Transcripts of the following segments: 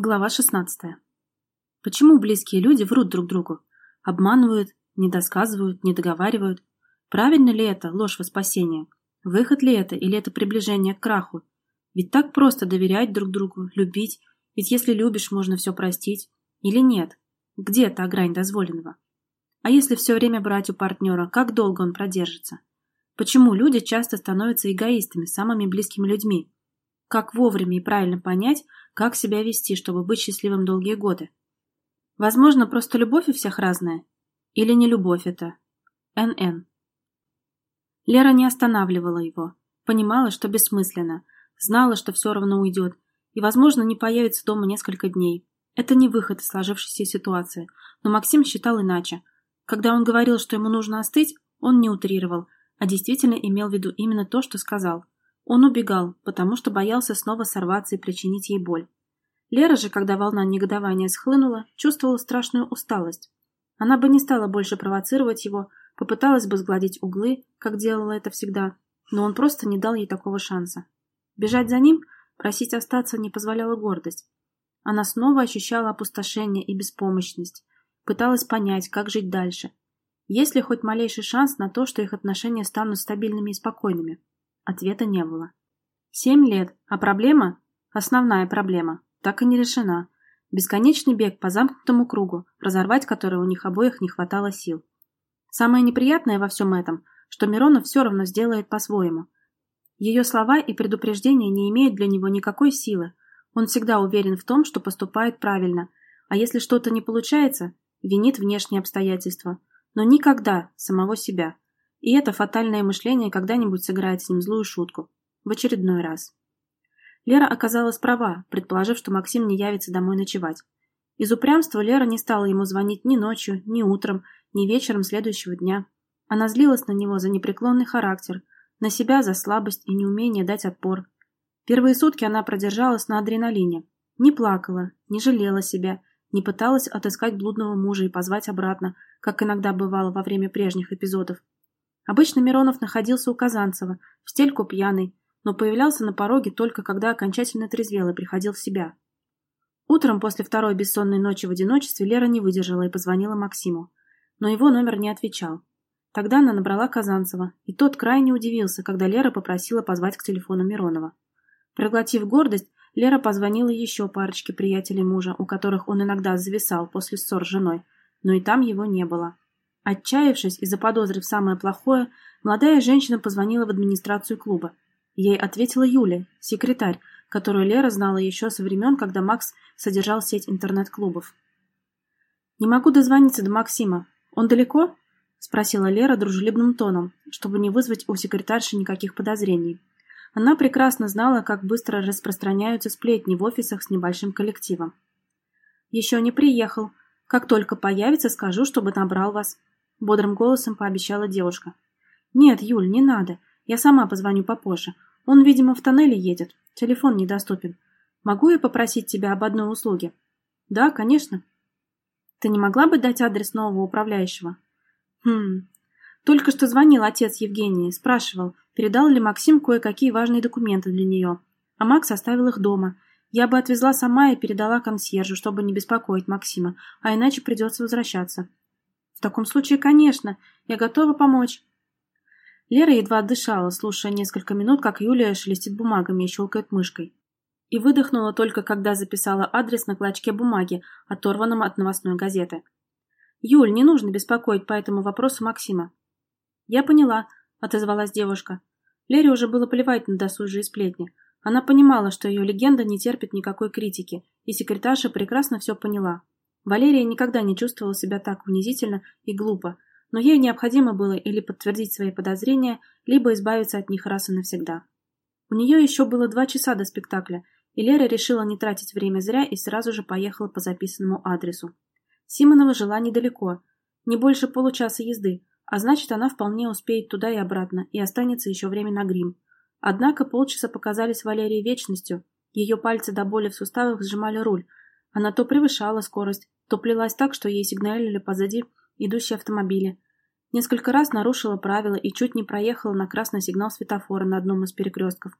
Глава 16. Почему близкие люди врут друг другу? Обманывают, недосказывают, недоговаривают? Правильно ли это ложь во спасение? Выход ли это или это приближение к краху? Ведь так просто доверять друг другу, любить, ведь если любишь, можно все простить. Или нет? Где та грань дозволенного? А если все время брать у партнера, как долго он продержится? Почему люди часто становятся эгоистами, самыми близкими людьми? Как вовремя и правильно понять, как себя вести, чтобы быть счастливым долгие годы? Возможно, просто любовь у всех разная? Или не любовь это? НН. Лера не останавливала его. Понимала, что бессмысленно. Знала, что все равно уйдет. И, возможно, не появится дома несколько дней. Это не выход из сложившейся ситуации. Но Максим считал иначе. Когда он говорил, что ему нужно остыть, он не утрировал, а действительно имел в виду именно то, что сказал – он убегал, потому что боялся снова сорваться и причинить ей боль. Лера же, когда волна негодования схлынула, чувствовала страшную усталость. Она бы не стала больше провоцировать его, попыталась бы сгладить углы, как делала это всегда, но он просто не дал ей такого шанса. Бежать за ним, просить остаться не позволяла гордость. Она снова ощущала опустошение и беспомощность, пыталась понять, как жить дальше. Есть ли хоть малейший шанс на то, что их отношения станут стабильными и спокойными? Ответа не было. Семь лет, а проблема, основная проблема, так и не решена. Бесконечный бег по замкнутому кругу, разорвать который у них обоих не хватало сил. Самое неприятное во всем этом, что Миронов все равно сделает по-своему. Ее слова и предупреждения не имеют для него никакой силы. Он всегда уверен в том, что поступает правильно, а если что-то не получается, винит внешние обстоятельства, но никогда самого себя – и это фатальное мышление когда-нибудь сыграет с ним злую шутку. В очередной раз. Лера оказалась права, предположив, что Максим не явится домой ночевать. Из упрямства Лера не стала ему звонить ни ночью, ни утром, ни вечером следующего дня. Она злилась на него за непреклонный характер, на себя за слабость и неумение дать отпор. Первые сутки она продержалась на адреналине. Не плакала, не жалела себя, не пыталась отыскать блудного мужа и позвать обратно, как иногда бывало во время прежних эпизодов. Обычно Миронов находился у Казанцева, в стельку пьяный, но появлялся на пороге только когда окончательно трезвел и приходил в себя. Утром после второй бессонной ночи в одиночестве Лера не выдержала и позвонила Максиму. Но его номер не отвечал. Тогда она набрала Казанцева, и тот крайне удивился, когда Лера попросила позвать к телефону Миронова. Проглотив гордость, Лера позвонила еще парочке приятелей мужа, у которых он иногда зависал после ссор с женой, но и там его не было. Отчаявшись и заподозрив самое плохое, молодая женщина позвонила в администрацию клуба. Ей ответила Юля, секретарь, которую Лера знала еще со времен, когда Макс содержал сеть интернет-клубов. «Не могу дозвониться до Максима. Он далеко?» — спросила Лера дружелюбным тоном, чтобы не вызвать у секретарши никаких подозрений. Она прекрасно знала, как быстро распространяются сплетни в офисах с небольшим коллективом. «Еще не приехал. Как только появится, скажу, чтобы набрал вас», — бодрым голосом пообещала девушка. «Нет, Юль, не надо. Я сама позвоню попозже. Он, видимо, в тоннеле едет. Телефон недоступен. Могу я попросить тебя об одной услуге?» «Да, конечно». «Ты не могла бы дать адрес нового управляющего?» «Хм... Только что звонил отец Евгении, спрашивал, передал ли Максим кое-какие важные документы для нее. А Макс оставил их дома. Я бы отвезла сама и передала консьержу, чтобы не беспокоить Максима, а иначе придется возвращаться. В таком случае, конечно, я готова помочь. Лера едва дышала, слушая несколько минут, как Юлия шелестит бумагами и щелкает мышкой. И выдохнула только, когда записала адрес на клочке бумаги, оторванном от новостной газеты. «Юль, не нужно беспокоить по этому вопросу Максима». «Я поняла», — отозвалась девушка. Лере уже было плевать на досужие сплетни. Она понимала, что ее легенда не терпит никакой критики, и секретарша прекрасно все поняла. Валерия никогда не чувствовала себя так унизительно и глупо, но ей необходимо было или подтвердить свои подозрения, либо избавиться от них раз и навсегда. У нее еще было два часа до спектакля, и Лера решила не тратить время зря и сразу же поехала по записанному адресу. Симонова жила недалеко, не больше получаса езды, а значит, она вполне успеет туда и обратно, и останется еще время на грим. Однако полчаса показались Валерии вечностью, ее пальцы до боли в суставах сжимали руль, она то превышала скорость, то плелась так, что ей сигналили позади идущие автомобили. Несколько раз нарушила правила и чуть не проехала на красный сигнал светофора на одном из перекрестков.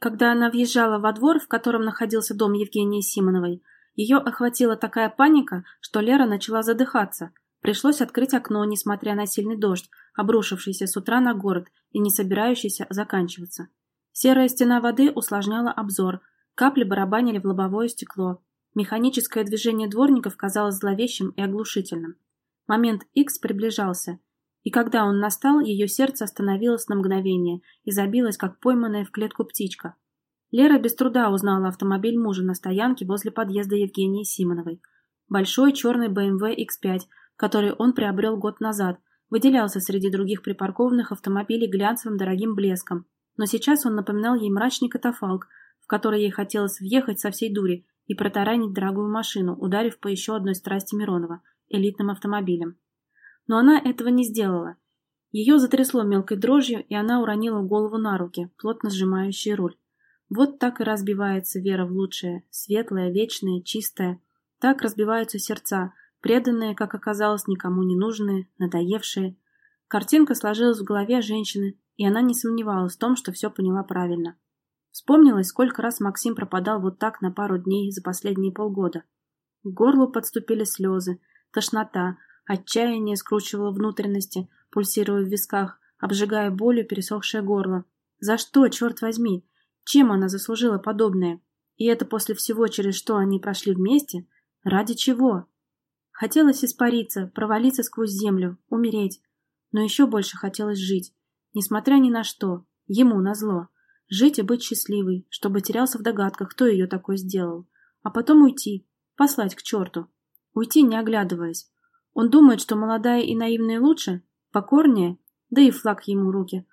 Когда она въезжала во двор, в котором находился дом Евгении Симоновой, Ее охватила такая паника, что Лера начала задыхаться. Пришлось открыть окно, несмотря на сильный дождь, обрушившийся с утра на город и не собирающийся заканчиваться. Серая стена воды усложняла обзор, капли барабанили в лобовое стекло. Механическое движение дворников казалось зловещим и оглушительным. Момент X приближался, и когда он настал, ее сердце остановилось на мгновение и забилось, как пойманная в клетку птичка. Лера без труда узнала автомобиль мужа на стоянке возле подъезда Евгении Симоновой. Большой черный BMW X5, который он приобрел год назад, выделялся среди других припаркованных автомобилей глянцевым дорогим блеском, но сейчас он напоминал ей мрачный катафалк, в который ей хотелось въехать со всей дури и протаранить дорогую машину, ударив по еще одной страсти Миронова – элитным автомобилем. Но она этого не сделала. Ее затрясло мелкой дрожью, и она уронила голову на руки, плотно сжимающие руль. Вот так и разбивается вера в лучшее, светлое, вечное, чистое. Так разбиваются сердца, преданные, как оказалось, никому не нужные, надоевшие. Картинка сложилась в голове женщины, и она не сомневалась в том, что все поняла правильно. Вспомнилось, сколько раз Максим пропадал вот так на пару дней за последние полгода. К горлу подступили слезы, тошнота, отчаяние скручивало внутренности, пульсируя в висках, обжигая болью пересохшее горло. За что, черт возьми? Чем она заслужила подобное? И это после всего, через что они прошли вместе? Ради чего? Хотелось испариться, провалиться сквозь землю, умереть. Но еще больше хотелось жить. Несмотря ни на что. Ему назло. Жить и быть счастливой, чтобы терялся в догадках, кто ее такой сделал. А потом уйти. Послать к черту. Уйти, не оглядываясь. Он думает, что молодая и наивная лучше, покорнее, да и флаг ему руки.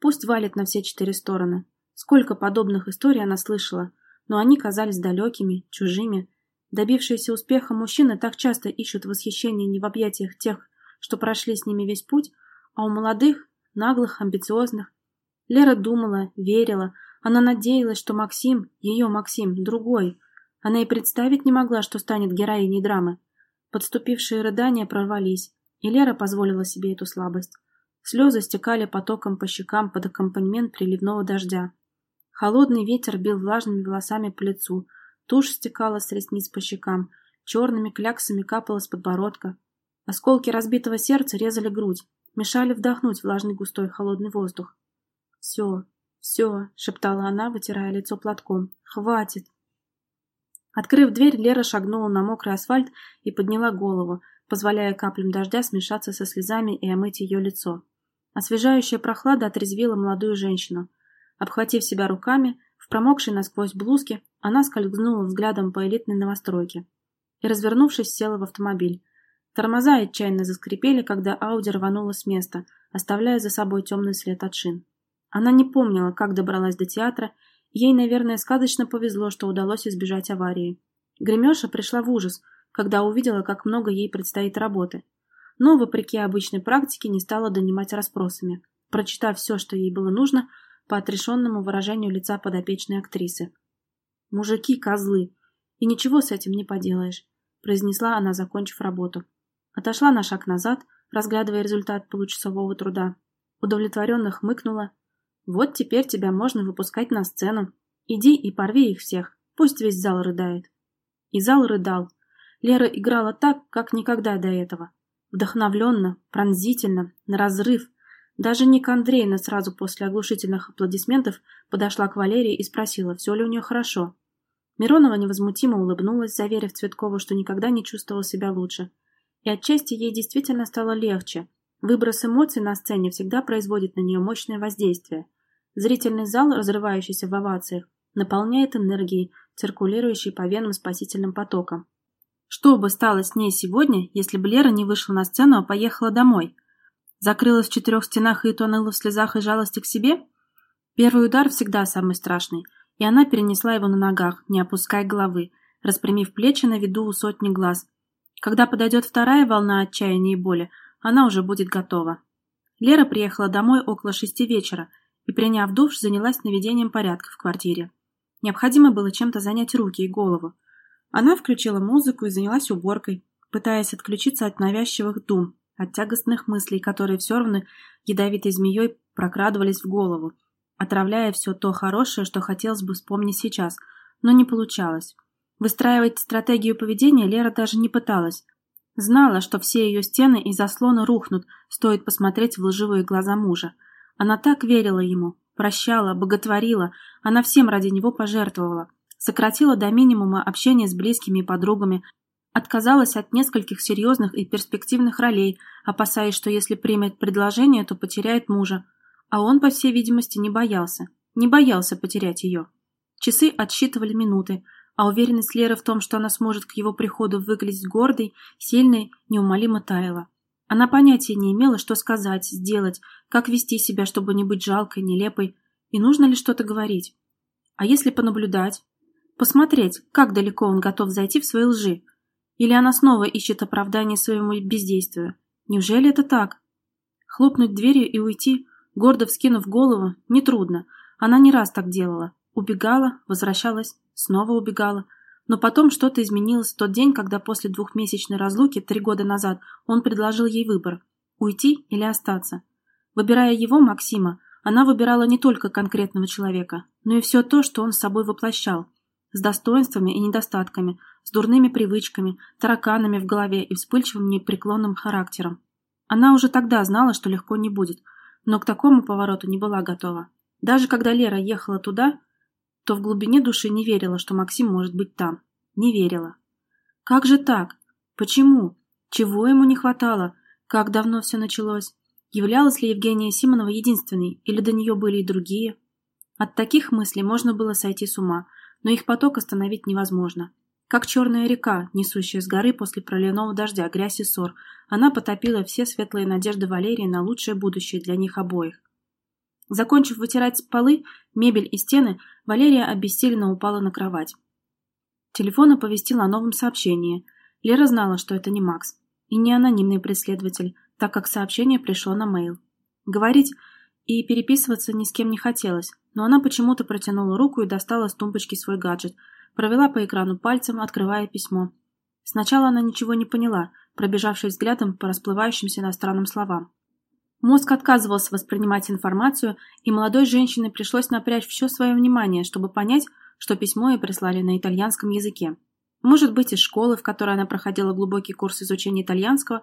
Пусть валит на все четыре стороны. Сколько подобных историй она слышала, но они казались далекими, чужими. Добившиеся успеха мужчины так часто ищут восхищение не в объятиях тех, что прошли с ними весь путь, а у молодых, наглых, амбициозных. Лера думала, верила, она надеялась, что Максим, ее Максим, другой. Она и представить не могла, что станет героиней драмы. Подступившие рыдания прорвались, и Лера позволила себе эту слабость. Слезы стекали потоком по щекам под аккомпанемент приливного дождя. Холодный ветер бил влажными волосами по лицу, тушь стекала с ресниц по щекам, черными кляксами капала с подбородка. Осколки разбитого сердца резали грудь, мешали вдохнуть влажный густой холодный воздух. «Все, все», — шептала она, вытирая лицо платком. «Хватит!» Открыв дверь, Лера шагнула на мокрый асфальт и подняла голову, позволяя каплям дождя смешаться со слезами и омыть ее лицо. Освежающая прохлада отрезвила молодую женщину — Обхватив себя руками, в промокшей насквозь блузке, она скользнула взглядом по элитной новостройке и, развернувшись, села в автомобиль. Тормоза отчаянно заскрипели, когда Ауди рванула с места, оставляя за собой темный след от шин. Она не помнила, как добралась до театра, ей, наверное, сказочно повезло, что удалось избежать аварии. Гремеша пришла в ужас, когда увидела, как много ей предстоит работы. Но, вопреки обычной практике, не стала донимать расспросами. Прочитав все, что ей было нужно, по отрешенному выражению лица подопечной актрисы. «Мужики – козлы, и ничего с этим не поделаешь», – произнесла она, закончив работу. Отошла на шаг назад, разглядывая результат получасового труда. Удовлетворенно хмыкнула. «Вот теперь тебя можно выпускать на сцену. Иди и порви их всех, пусть весь зал рыдает». И зал рыдал. Лера играла так, как никогда до этого. Вдохновленно, пронзительно, на разрыв – даже Ника Андреевна сразу после оглушительных аплодисментов подошла к Валерии и спросила, все ли у нее хорошо. Миронова невозмутимо улыбнулась, заверив Цветкову, что никогда не чувствовала себя лучше. И отчасти ей действительно стало легче. Выброс эмоций на сцене всегда производит на нее мощное воздействие. Зрительный зал, разрывающийся в овациях, наполняет энергией, циркулирующей по венам спасительным потоком. Что бы стало с ней сегодня, если бы Лера не вышла на сцену, а поехала домой? Закрылась в четырех стенах и тонула в слезах и жалости к себе? Первый удар всегда самый страшный, и она перенесла его на ногах, не опуская головы, распрямив плечи на виду у сотни глаз. Когда подойдет вторая волна отчаяния и боли, она уже будет готова. Лера приехала домой около шести вечера и, приняв душ, занялась наведением порядка в квартире. Необходимо было чем-то занять руки и голову. Она включила музыку и занялась уборкой, пытаясь отключиться от навязчивых дум, от тягостных мыслей, которые все равно ядовитой змеей прокрадывались в голову, отравляя все то хорошее, что хотелось бы вспомнить сейчас, но не получалось. Выстраивать стратегию поведения Лера даже не пыталась. Знала, что все ее стены и заслоны рухнут, стоит посмотреть в лживые глаза мужа. Она так верила ему, прощала, боготворила, она всем ради него пожертвовала, сократила до минимума общение с близкими и подругами, отказалась от нескольких серьезных и перспективных ролей, опасаясь, что если примет предложение, то потеряет мужа. А он, по всей видимости, не боялся. Не боялся потерять ее. Часы отсчитывали минуты, а уверенность Леры в том, что она сможет к его приходу выглядеть гордой, сильной, неумолимо таяла. Она понятия не имела, что сказать, сделать, как вести себя, чтобы не быть жалкой, нелепой, и нужно ли что-то говорить. А если понаблюдать? Посмотреть, как далеко он готов зайти в свои лжи. Или она снова ищет оправдание своему бездействию. Неужели это так? Хлопнуть дверью и уйти, гордо вскинув голову, нетрудно. Она не раз так делала. Убегала, возвращалась, снова убегала. Но потом что-то изменилось в тот день, когда после двухмесячной разлуки, три года назад, он предложил ей выбор – уйти или остаться. Выбирая его, Максима, она выбирала не только конкретного человека, но и все то, что он с собой воплощал, с достоинствами и недостатками, с дурными привычками, тараканами в голове и вспыльчивым непреклонным характером. Она уже тогда знала, что легко не будет, но к такому повороту не была готова. Даже когда Лера ехала туда, то в глубине души не верила, что Максим может быть там. Не верила. Как же так? Почему? Чего ему не хватало? Как давно все началось? Являлась ли Евгения Симонова единственной, или до нее были и другие? От таких мыслей можно было сойти с ума, но их поток остановить невозможно. Как черная река, несущая с горы после проливного дождя грязь и ссор, она потопила все светлые надежды Валерии на лучшее будущее для них обоих. Закончив вытирать полы, мебель и стены, Валерия обессиленно упала на кровать. Телефон оповестил о новом сообщении. Лера знала, что это не Макс. И не анонимный преследователь, так как сообщение пришло на мейл. Говорить и переписываться ни с кем не хотелось, но она почему-то протянула руку и достала с тумбочки свой гаджет, провела по экрану пальцем, открывая письмо. Сначала она ничего не поняла, пробежавшись взглядом по расплывающимся иностранным словам. Мозг отказывался воспринимать информацию, и молодой женщине пришлось напрячь все свое внимание, чтобы понять, что письмо ей прислали на итальянском языке. Может быть, из школы, в которой она проходила глубокий курс изучения итальянского,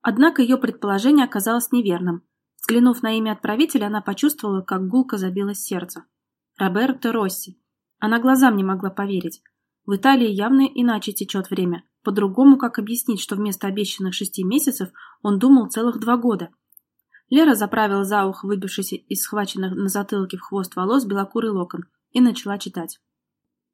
однако ее предположение оказалось неверным. Взглянув на имя отправителя, она почувствовала, как гулко забилось сердце. Роберто Росси. Она глазам не могла поверить. В Италии явно иначе течет время. По-другому как объяснить, что вместо обещанных шести месяцев он думал целых два года – Лера заправила за ухо выбившийся из схваченных на затылке в хвост волос белокурый локон и начала читать.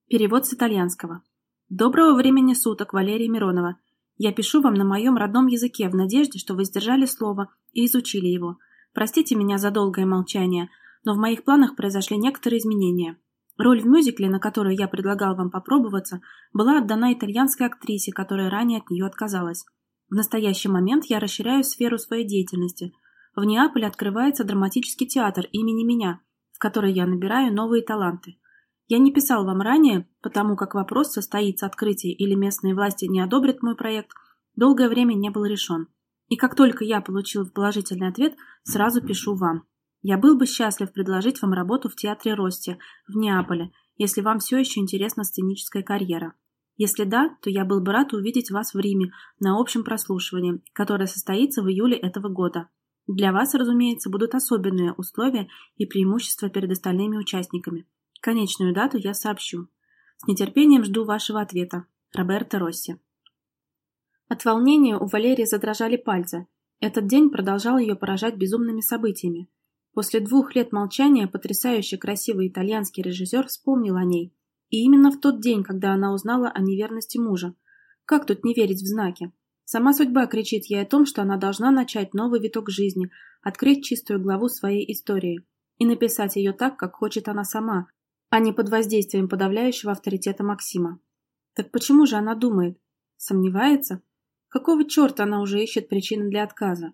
Перевод с итальянского. «Доброго времени суток, Валерия Миронова. Я пишу вам на моем родном языке в надежде, что вы сдержали слово и изучили его. Простите меня за долгое молчание, но в моих планах произошли некоторые изменения. Роль в мюзикле, на которую я предлагал вам попробоваться, была отдана итальянской актрисе, которая ранее от нее отказалась. В настоящий момент я расширяю сферу своей деятельности – в Неаполе открывается драматический театр имени меня, в который я набираю новые таланты. Я не писал вам ранее, потому как вопрос, состоится открытие или местные власти не одобрят мой проект, долгое время не был решен. И как только я получил положительный ответ, сразу пишу вам. Я был бы счастлив предложить вам работу в театре Рости в Неаполе, если вам все еще интересна сценическая карьера. Если да, то я был бы рад увидеть вас в Риме на общем прослушивании, которое состоится в июле этого года. Для вас, разумеется, будут особенные условия и преимущества перед остальными участниками. Конечную дату я сообщу. С нетерпением жду вашего ответа. Роберто Росси. От волнения у Валерии задрожали пальцы. Этот день продолжал ее поражать безумными событиями. После двух лет молчания потрясающе красивый итальянский режиссер вспомнил о ней. И именно в тот день, когда она узнала о неверности мужа. Как тут не верить в знаки? Сама судьба кричит ей о том, что она должна начать новый виток жизни, открыть чистую главу своей истории и написать ее так, как хочет она сама, а не под воздействием подавляющего авторитета Максима. Так почему же она думает? Сомневается? Какого черта она уже ищет причины для отказа?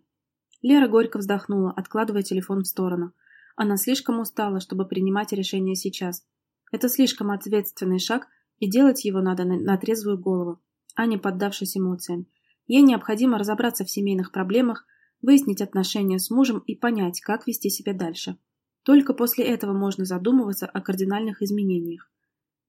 Лера горько вздохнула, откладывая телефон в сторону. Она слишком устала, чтобы принимать решение сейчас. Это слишком ответственный шаг, и делать его надо на, на трезвую голову, а не поддавшись эмоциям. Ей необходимо разобраться в семейных проблемах, выяснить отношения с мужем и понять, как вести себя дальше. Только после этого можно задумываться о кардинальных изменениях.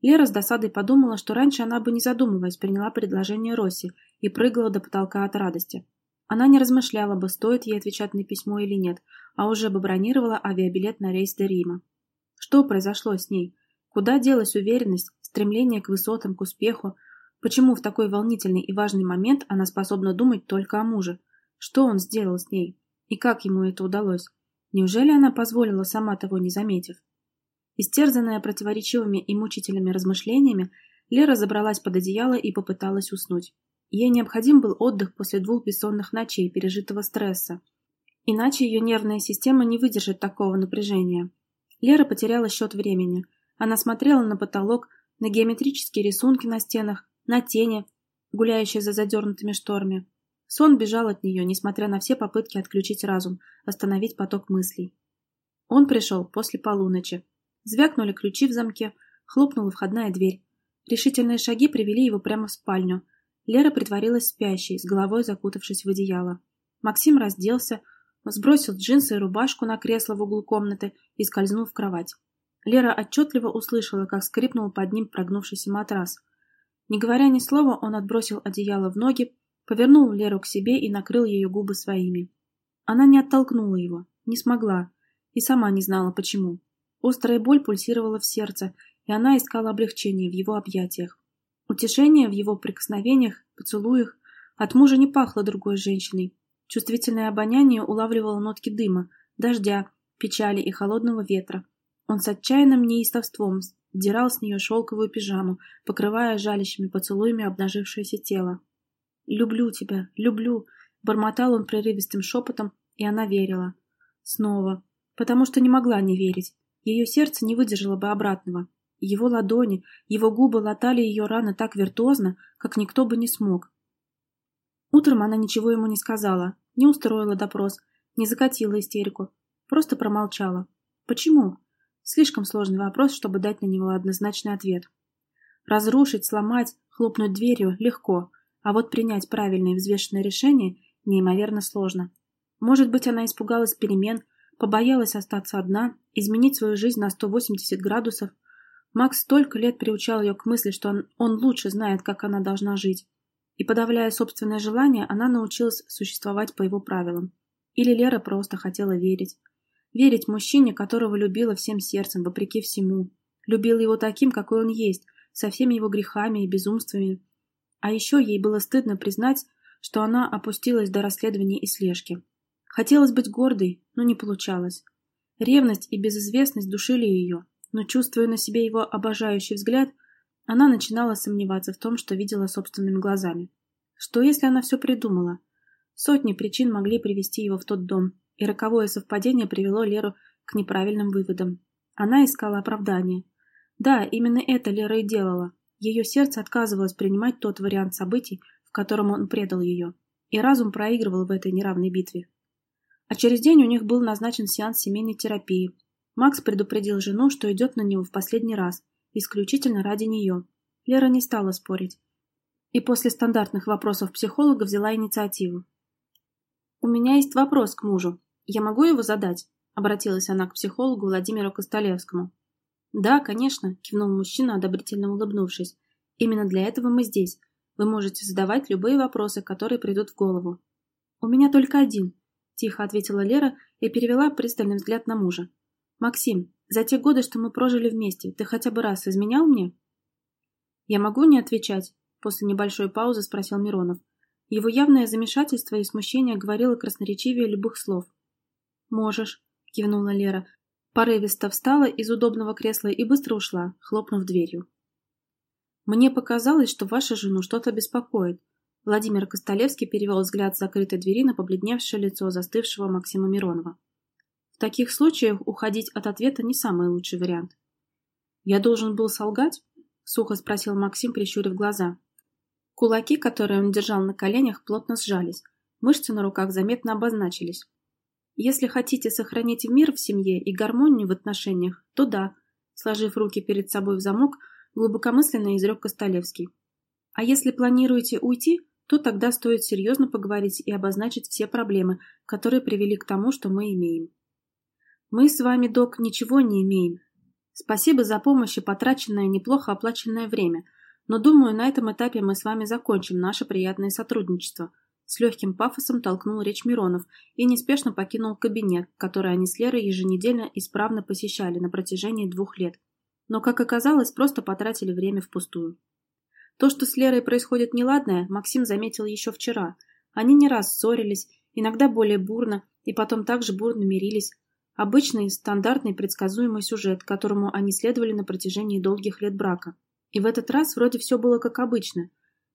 Лера с досадой подумала, что раньше она бы, не задумываясь, приняла предложение Росси и прыгала до потолка от радости. Она не размышляла бы, стоит ей отвечать на письмо или нет, а уже бы бронировала авиабилет на рейс до Рима. Что произошло с ней? Куда делась уверенность, стремление к высотам, к успеху? Почему в такой волнительный и важный момент она способна думать только о муже? Что он сделал с ней? И как ему это удалось? Неужели она позволила, сама того не заметив? Истерзанная противоречивыми и мучительными размышлениями, Лера забралась под одеяло и попыталась уснуть. Ей необходим был отдых после двух бессонных ночей пережитого стресса. Иначе ее нервная система не выдержит такого напряжения. Лера потеряла счет времени. Она смотрела на потолок, на геометрические рисунки на стенах, на тени, гуляющие за задернутыми шторами. Сон бежал от нее, несмотря на все попытки отключить разум, остановить поток мыслей. Он пришел после полуночи. Звякнули ключи в замке, хлопнула входная дверь. Решительные шаги привели его прямо в спальню. Лера притворилась спящей, с головой закутавшись в одеяло. Максим разделся, сбросил джинсы и рубашку на кресло в углу комнаты и скользнул в кровать. Лера отчетливо услышала, как скрипнул под ним прогнувшийся матрас. Не говоря ни слова, он отбросил одеяло в ноги, повернул Леру к себе и накрыл ее губы своими. Она не оттолкнула его, не смогла, и сама не знала почему. Острая боль пульсировала в сердце, и она искала облегчения в его объятиях. Утешение в его прикосновениях, поцелуях. От мужа не пахло другой женщиной. Чувствительное обоняние улавливало нотки дыма, дождя, печали и холодного ветра. Он с отчаянным неистовством сдирал с нее шелковую пижаму, покрывая жалящими поцелуями обнажившееся тело. «Люблю тебя, люблю!» — бормотал он прерывистым шепотом, и она верила. Снова. Потому что не могла не верить. Ее сердце не выдержало бы обратного. Его ладони, его губы латали ее раны так виртуозно, как никто бы не смог. Утром она ничего ему не сказала, не устроила допрос, не закатила истерику, просто промолчала. Почему? Слишком сложный вопрос, чтобы дать на него однозначный ответ. Разрушить, сломать, хлопнуть дверью легко, а вот принять правильное и взвешенное решение неимоверно сложно. Может быть, она испугалась перемен, побоялась остаться одна, изменить свою жизнь на 180 градусов. Макс столько лет приучал ее к мысли, что он, он лучше знает, как она должна жить. И, подавляя собственное желание, она научилась существовать по его правилам. Или Лера просто хотела верить. Верить мужчине, которого любила всем сердцем, вопреки всему. Любила его таким, какой он есть, со всеми его грехами и безумствами. А еще ей было стыдно признать, что она опустилась до расследования и слежки. Хотелось быть гордой, но не получалось. Ревность и безызвестность душили ее, но, чувствуя на себе его обожающий взгляд, она начинала сомневаться в том, что видела собственными глазами. Что, если она все придумала? Сотни причин могли привести его в тот дом, и роковое совпадение привело Леру к неправильным выводам. Она искала оправдания. Да, именно это Лера и делала. Ее сердце отказывалось принимать тот вариант событий, в котором он предал ее, и разум проигрывал в этой неравной битве. А через день у них был назначен сеанс семейной терапии. Макс предупредил жену, что идет на него в последний раз, исключительно ради нее. Лера не стала спорить. И после стандартных вопросов психолога взяла инициативу. «У меня есть вопрос к мужу. «Я могу его задать?» — обратилась она к психологу Владимиру Костолевскому. «Да, конечно», — кивнул мужчина, одобрительно улыбнувшись. «Именно для этого мы здесь. Вы можете задавать любые вопросы, которые придут в голову». «У меня только один», — тихо ответила Лера и перевела пристальный взгляд на мужа. «Максим, за те годы, что мы прожили вместе, ты хотя бы раз изменял мне?» «Я могу не отвечать?» — после небольшой паузы спросил Миронов. Его явное замешательство и смущение говорило красноречивее любых слов. «Можешь», — кивнула Лера. Порывисто встала из удобного кресла и быстро ушла, хлопнув дверью. «Мне показалось, что ваша жену что-то беспокоит». Владимир Костолевский перевел взгляд с закрытой двери на побледневшее лицо застывшего Максима Миронова. В таких случаях уходить от ответа не самый лучший вариант. «Я должен был солгать?» — сухо спросил Максим, прищурив глаза. Кулаки, которые он держал на коленях, плотно сжались. Мышцы на руках заметно обозначились. Если хотите сохранить мир в семье и гармонию в отношениях, то да, сложив руки перед собой в замок, глубокомысленно изрек Костолевский. А если планируете уйти, то тогда стоит серьезно поговорить и обозначить все проблемы, которые привели к тому, что мы имеем. Мы с вами, док, ничего не имеем. Спасибо за помощь и потраченное неплохо оплаченное время, но думаю, на этом этапе мы с вами закончим наше приятное сотрудничество. С легким пафосом толкнул речь Миронов и неспешно покинул кабинет, который они с Лерой еженедельно исправно посещали на протяжении двух лет. Но, как оказалось, просто потратили время впустую. То, что с Лерой происходит неладное, Максим заметил еще вчера. Они не раз ссорились, иногда более бурно, и потом также бурно мирились. Обычный, стандартный, предсказуемый сюжет, которому они следовали на протяжении долгих лет брака. И в этот раз вроде все было как обычно.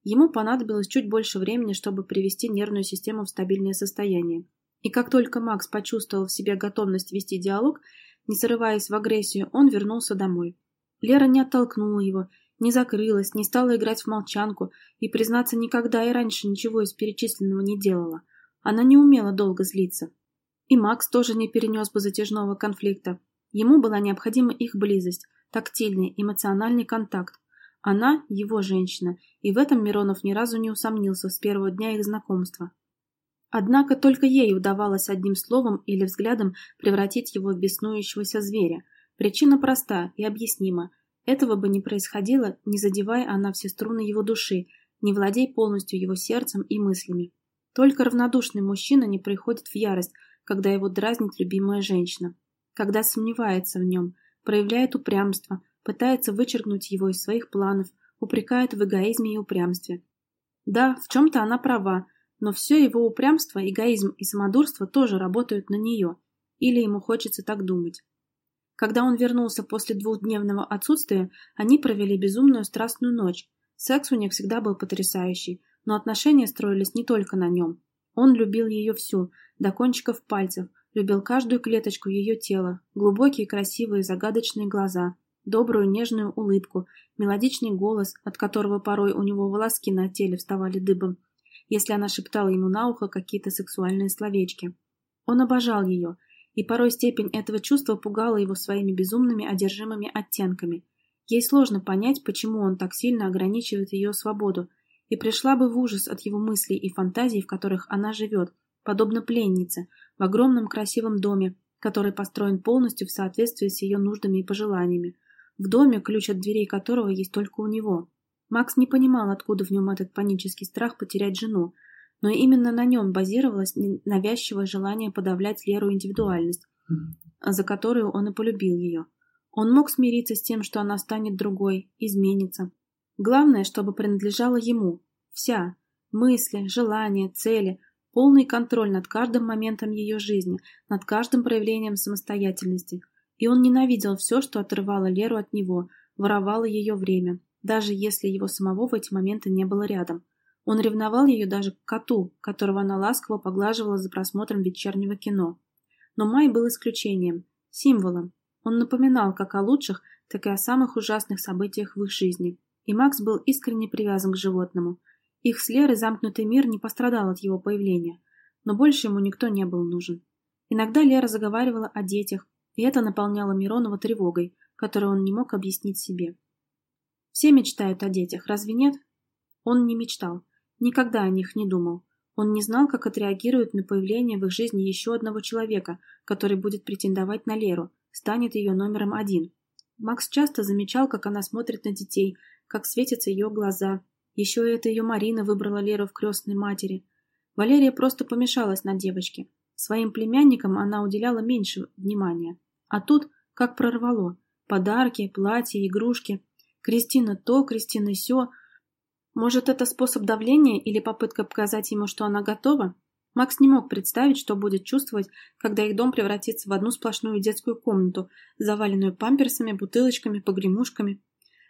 Ему понадобилось чуть больше времени, чтобы привести нервную систему в стабильное состояние. И как только Макс почувствовал в себе готовность вести диалог, не срываясь в агрессию, он вернулся домой. Лера не оттолкнула его, не закрылась, не стала играть в молчанку и, признаться, никогда и раньше ничего из перечисленного не делала. Она не умела долго злиться. И Макс тоже не перенес бы затяжного конфликта. Ему была необходима их близость, тактильный, эмоциональный контакт. Она – его женщина, и в этом Миронов ни разу не усомнился с первого дня их знакомства. Однако только ей удавалось одним словом или взглядом превратить его в беснующегося зверя. Причина проста и объяснима. Этого бы не происходило, не задевая она все струны его души, не владей полностью его сердцем и мыслями. Только равнодушный мужчина не приходит в ярость, когда его дразнит любимая женщина. Когда сомневается в нем, проявляет упрямство, пытается вычеркнуть его из своих планов, упрекает в эгоизме и упрямстве. Да, в чем-то она права, но все его упрямство, эгоизм и самодурство тоже работают на нее, или ему хочется так думать. Когда он вернулся после двухдневного отсутствия, они провели безумную страстную ночь. Секс у них всегда был потрясающий, но отношения строились не только на нем. Он любил ее всю, до кончиков пальцев, любил каждую клеточку ее тела, глубокие красивые загадочные глаза, добрую нежную улыбку, мелодичный голос, от которого порой у него волоски на теле вставали дыбом, если она шептала ему на ухо какие-то сексуальные словечки. Он обожал ее, и порой степень этого чувства пугала его своими безумными одержимыми оттенками. Ей сложно понять, почему он так сильно ограничивает ее свободу, и пришла бы в ужас от его мыслей и фантазий, в которых она живет, подобно пленнице, в огромном красивом доме, который построен полностью в соответствии с ее нуждами и пожеланиями, в доме, ключ от дверей которого есть только у него. Макс не понимал, откуда в нем этот панический страх потерять жену, но именно на нем базировалось навязчивое желание подавлять Леру индивидуальность, за которую он и полюбил ее. Он мог смириться с тем, что она станет другой, изменится. Главное, чтобы принадлежала ему. Вся. Мысли, желания, цели, полный контроль над каждым моментом ее жизни, над каждым проявлением самостоятельности. И он ненавидел все, что отрывало Леру от него, воровало ее время, даже если его самого в эти моменты не было рядом. Он ревновал ее даже к коту, которого она ласково поглаживала за просмотром вечернего кино. Но Май был исключением, символом. Он напоминал как о лучших, так и о самых ужасных событиях в их жизни. И Макс был искренне привязан к животному. Их с Лерой замкнутый мир не пострадал от его появления, но больше ему никто не был нужен. Иногда Лера заговаривала о детях, и это наполняло Миронова тревогой, которую он не мог объяснить себе. Все мечтают о детях, разве нет? Он не мечтал, никогда о них не думал. Он не знал, как отреагирует на появление в их жизни еще одного человека, который будет претендовать на Леру, станет ее номером один. Макс часто замечал, как она смотрит на детей, как светятся ее глаза. Еще и эта ее Марина выбрала Леру в крестной матери. Валерия просто помешалась на девочке. Своим племянникам она уделяла меньше внимания. А тут как прорвало. Подарки, платья, игрушки. Кристина то, Кристина сё. Может, это способ давления или попытка показать ему, что она готова? Макс не мог представить, что будет чувствовать, когда их дом превратится в одну сплошную детскую комнату, заваленную памперсами, бутылочками, погремушками.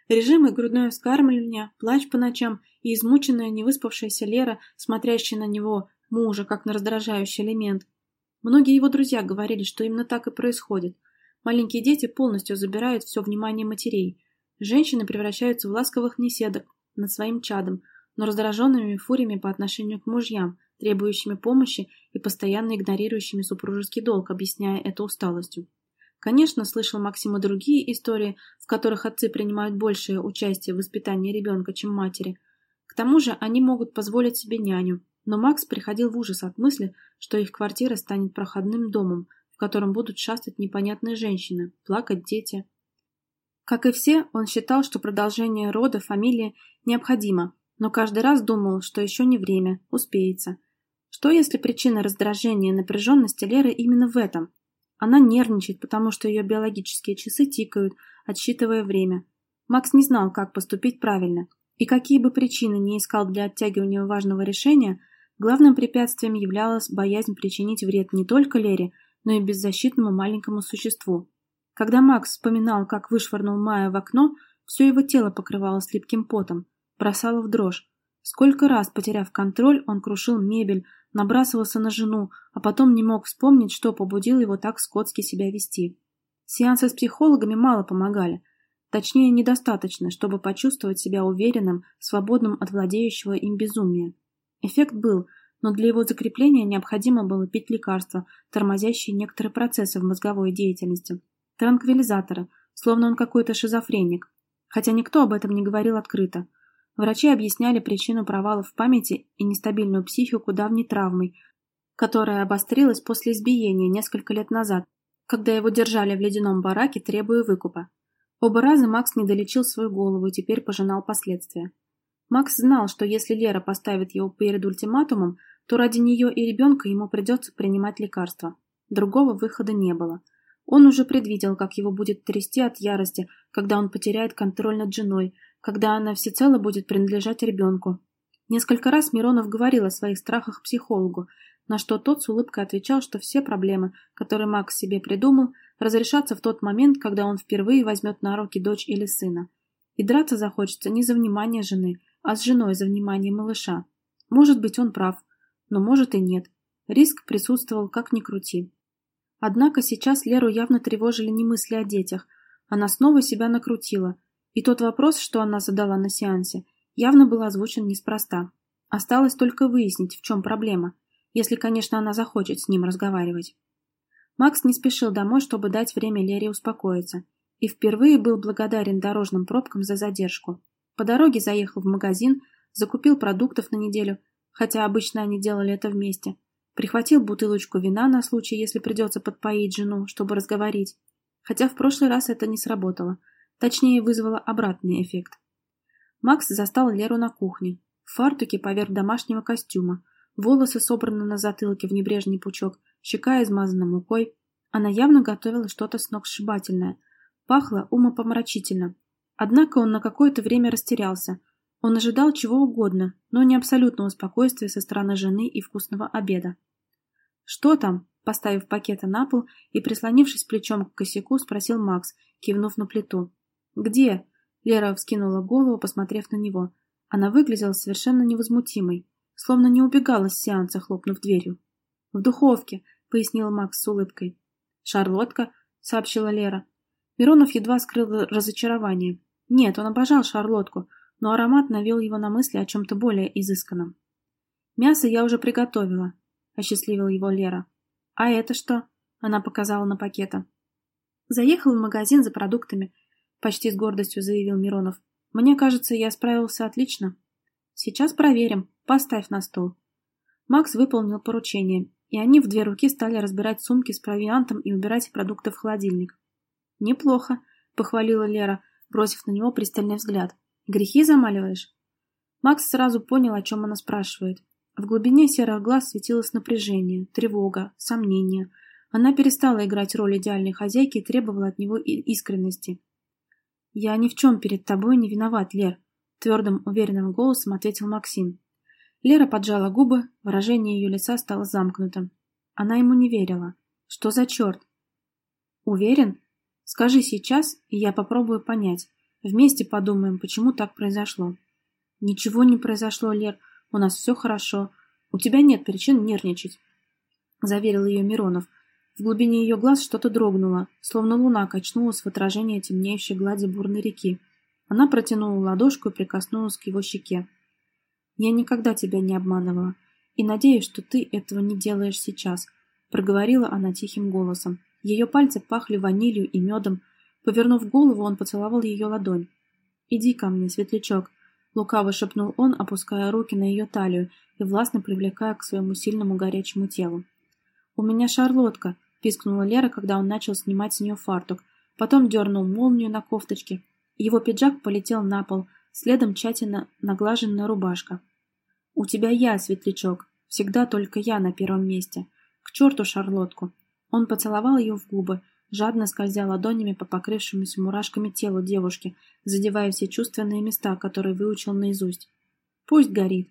Режимы грудное вскармливание, плач по ночам и измученная невыспавшаяся Лера, смотрящая на него, мужа, как на раздражающий элемент. Многие его друзья говорили, что именно так и происходит. Маленькие дети полностью забирают все внимание матерей. Женщины превращаются в ласковых неседок над своим чадом, но раздраженными фуриями по отношению к мужьям, требующими помощи и постоянно игнорирующими супружеский долг, объясняя это усталостью. Конечно, слышал Максим и другие истории, в которых отцы принимают большее участие в воспитании ребенка, чем матери. К тому же они могут позволить себе няню, но Макс приходил в ужас от мысли, что их квартира станет проходным домом, в котором будут шастать непонятные женщины, плакать дети. Как и все, он считал, что продолжение рода фамилии необходимо, но каждый раз думал, что еще не время, успеется. Что если причина раздражения и напряженности Леры именно в этом? Она нервничает, потому что ее биологические часы тикают, отсчитывая время. Макс не знал, как поступить правильно, и какие бы причины не искал для оттягивания важного решения, главным препятствием являлась боязнь причинить вред не только Лере, но и беззащитному маленькому существу. Когда Макс вспоминал, как вышвырнул Майя в окно, все его тело покрывалось липким потом, бросало в дрожь. Сколько раз, потеряв контроль, он крушил мебель, набрасывался на жену, а потом не мог вспомнить, что побудило его так скотски себя вести. Сеансы с психологами мало помогали. Точнее, недостаточно, чтобы почувствовать себя уверенным, свободным от владеющего им безумия. Эффект был, но для его закрепления необходимо было пить лекарства, тормозящие некоторые процессы в мозговой деятельности. Транквилизаторы, словно он какой-то шизофреник. Хотя никто об этом не говорил открыто. Врачи объясняли причину провалов в памяти и нестабильную психику давней травмой, которая обострилась после избиения несколько лет назад, когда его держали в ледяном бараке, требуя выкупа. Оба раза Макс не долечил свою голову и теперь пожинал последствия. Макс знал, что если Лера поставит его перед ультиматумом, то ради нее и ребенка ему придется принимать лекарства. Другого выхода не было. Он уже предвидел, как его будет трясти от ярости, когда он потеряет контроль над женой, когда она всецело будет принадлежать ребенку. Несколько раз Миронов говорил о своих страхах психологу, на что тот с улыбкой отвечал, что все проблемы, которые Макс себе придумал, разрешатся в тот момент, когда он впервые возьмет на руки дочь или сына. И драться захочется не за внимание жены, а с женой за внимание малыша. Может быть, он прав, но может и нет. Риск присутствовал как ни крути. Однако сейчас Леру явно тревожили не мысли о детях. Она снова себя накрутила. И тот вопрос, что она задала на сеансе, явно был озвучен неспроста. Осталось только выяснить, в чем проблема, если, конечно, она захочет с ним разговаривать. Макс не спешил домой, чтобы дать время Лере успокоиться, и впервые был благодарен дорожным пробкам за задержку. По дороге заехал в магазин, закупил продуктов на неделю, хотя обычно они делали это вместе, прихватил бутылочку вина на случай, если придется подпоить жену, чтобы разговорить, хотя в прошлый раз это не сработало, точнее вызвало обратный эффект. Макс застал Леру на кухне, в фартуке поверх домашнего костюма, волосы собраны на затылке в небрежный пучок, щека измазана мукой. Она явно готовила что-то сногсшибательное. Пахло умопомрачительно. Однако он на какое-то время растерялся. Он ожидал чего угодно, но не абсолютного спокойствия со стороны жены и вкусного обеда. «Что там?» – поставив пакеты на пол и прислонившись плечом к косяку, спросил Макс, кивнув на плиту. «Где?» – Лера вскинула голову, посмотрев на него. Она выглядела совершенно невозмутимой, словно не убегала с сеанса, хлопнув дверью. «В духовке», — пояснил Макс с улыбкой. «Шарлотка», — сообщила Лера. Миронов едва скрыл разочарование. Нет, он обожал шарлотку, но аромат навел его на мысли о чем-то более изысканном. «Мясо я уже приготовила», — осчастливила его Лера. «А это что?» — она показала на пакеты. «Заехал в магазин за продуктами», — почти с гордостью заявил Миронов. «Мне кажется, я справился отлично». «Сейчас проверим. Поставь на стол». Макс выполнил поручение, и они в две руки стали разбирать сумки с провиантом и убирать продукты в холодильник. «Неплохо», — похвалила Лера, бросив на него пристальный взгляд. «Грехи замаливаешь?» Макс сразу понял, о чем она спрашивает. В глубине серых глаз светилось напряжение, тревога, сомнение. Она перестала играть роль идеальной хозяйки и требовала от него искренности. «Я ни в чем перед тобой не виноват, Лер», — твердым, уверенным голосом ответил Максим. Лера поджала губы, выражение ее лица стало замкнутым. Она ему не верила. Что за черт? Уверен? Скажи сейчас, и я попробую понять. Вместе подумаем, почему так произошло. Ничего не произошло, Лер. У нас все хорошо. У тебя нет причин нервничать. Заверил ее Миронов. В глубине ее глаз что-то дрогнуло, словно луна качнулась в отражение темнеющей глади бурной реки. Она протянула ладошку и прикоснулась к его щеке. Я никогда тебя не обманывала. И надеюсь, что ты этого не делаешь сейчас», — проговорила она тихим голосом. Ее пальцы пахли ванилью и медом. Повернув голову, он поцеловал ее ладонь. «Иди ко мне, светлячок», — лукаво шепнул он, опуская руки на ее талию и властно привлекая к своему сильному горячему телу. «У меня шарлотка», — пискнула Лера, когда он начал снимать с нее фартук. потом дернул молнию на кофточке. Его пиджак полетел на пол, следом тщательно наглаженная рубашка. «У тебя я, светлячок. Всегда только я на первом месте. К черту Шарлотку!» Он поцеловал ее в губы, жадно скользя ладонями по покрывшемуся мурашками телу девушки, задевая все чувственные места, которые выучил наизусть. «Пусть горит».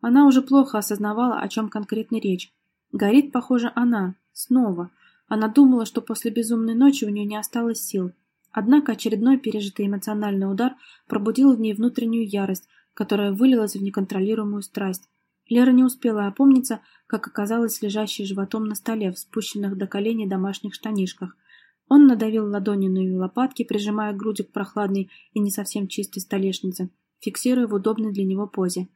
Она уже плохо осознавала, о чем конкретно речь. Горит, похоже, она. Снова. Она думала, что после безумной ночи у нее не осталось сил. Однако очередной пережитый эмоциональный удар пробудил в ней внутреннюю ярость, которая вылилась в неконтролируемую страсть. Лера не успела опомниться, как оказалась лежащей животом на столе в спущенных до коленей домашних штанишках. Он надавил ладонью на ее лопатки, прижимая грудью к прохладной и не совсем чистой столешнице, фиксируя в удобной для него позе.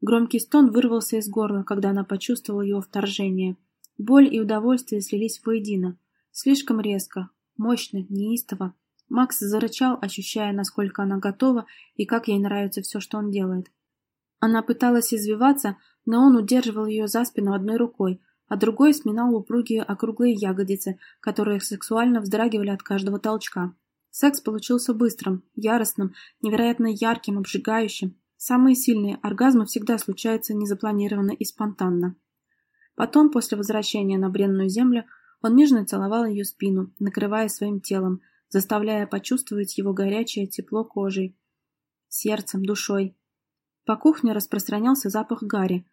Громкий стон вырвался из горла, когда она почувствовала его вторжение. Боль и удовольствие слились воедино. Слишком резко, мощно, неистово. Макс зарычал, ощущая, насколько она готова и как ей нравится все, что он делает. Она пыталась извиваться, но он удерживал ее за спину одной рукой, а другой сминал упругие округлые ягодицы, которые сексуально вздрагивали от каждого толчка. Секс получился быстрым, яростным, невероятно ярким, обжигающим. Самые сильные оргазмы всегда случаются незапланированно и спонтанно. Потом, после возвращения на бренную землю, он нежно целовал ее спину, накрывая своим телом, заставляя почувствовать его горячее тепло кожей, сердцем, душой. По кухне распространялся запах гари,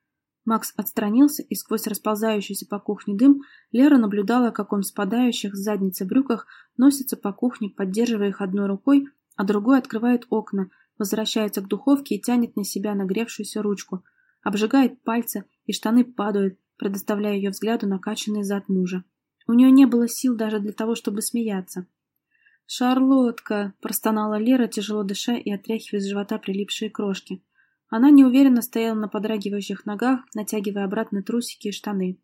Макс отстранился, и сквозь расползающийся по кухне дым Лера наблюдала, как он в спадающих с задницы брюках носится по кухне, поддерживая их одной рукой, а другой открывает окна, возвращается к духовке и тянет на себя нагревшуюся ручку, обжигает пальцы, и штаны падают, предоставляя ее взгляду накачанный зад мужа. У нее не было сил даже для того, чтобы смеяться. «Шарлотка!» – простонала Лера, тяжело дыша и отряхивая с живота прилипшие крошки – она неуверенно стояла на подрагивающих ногах, натягивая обратно трусики и штаны.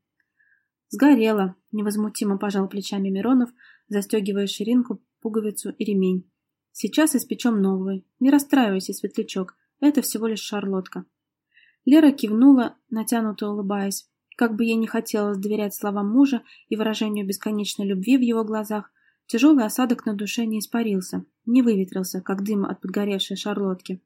«Сгорела», — невозмутимо пожал плечами Миронов, застегивая ширинку, пуговицу и ремень. «Сейчас испечем новую. Не расстраивайся, светлячок. Это всего лишь шарлотка». Лера кивнула, натянуто улыбаясь. Как бы ей не хотелось доверять словам мужа и выражению бесконечной любви в его глазах, тяжелый осадок на душе не испарился, не выветрился, как дым от подгоревшей шарлотки.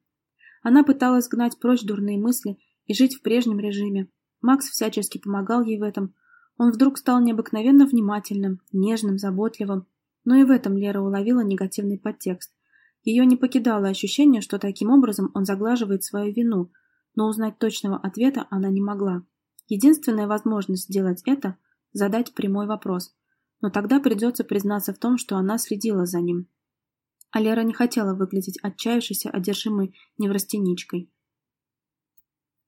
Она пыталась гнать прочь дурные мысли и жить в прежнем режиме. Макс всячески помогал ей в этом. Он вдруг стал необыкновенно внимательным, нежным, заботливым. Но и в этом Лера уловила негативный подтекст. Ее не покидало ощущение, что таким образом он заглаживает свою вину, но узнать точного ответа она не могла. Единственная возможность сделать это – задать прямой вопрос. Но тогда придется признаться в том, что она следила за ним. А Лера не хотела выглядеть отчаявшейся, одержимой неврастеничкой.